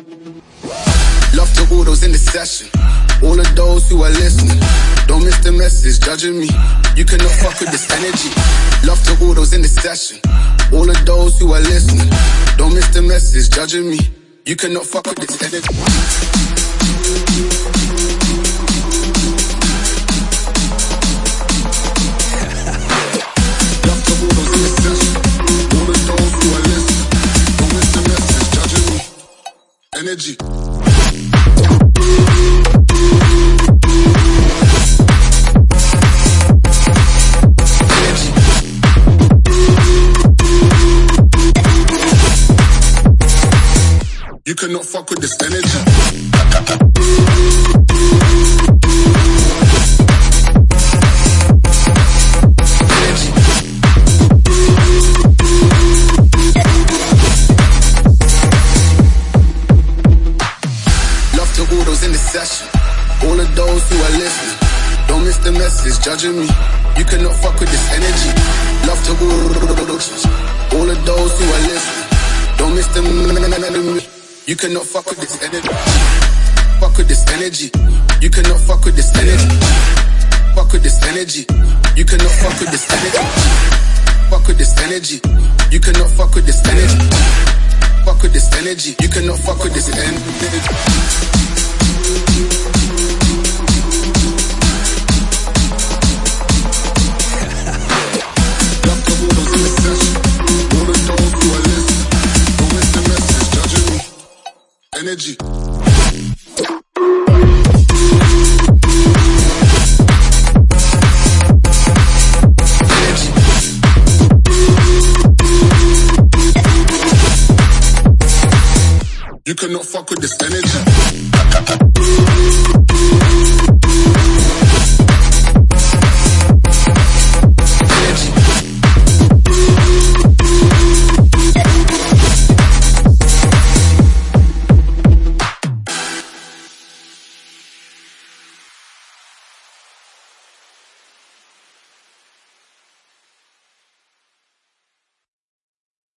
Love to all those in the session. All of those who are listening. Don't miss the message, judging me. You cannot fuck with this energy. Love to all those in the session. All of those who are listening. Don't miss the message, judging me. You cannot fuck with this energy. Energy. You cannot fuck with this energy. Those who are listening. Don't miss the message, judging me. You cannot fuck with this energy. Love to all, of those who are listening. Don't miss the You cannot fuck with this energy. Fuck with this energy. You cannot fuck with this energy. Fuck with this energy. You cannot fuck with this energy. Fuck with this energy. You cannot fuck with this energy. Fuck with this energy. You cannot fuck with this energy. Energy. You cannot fuck with this energy.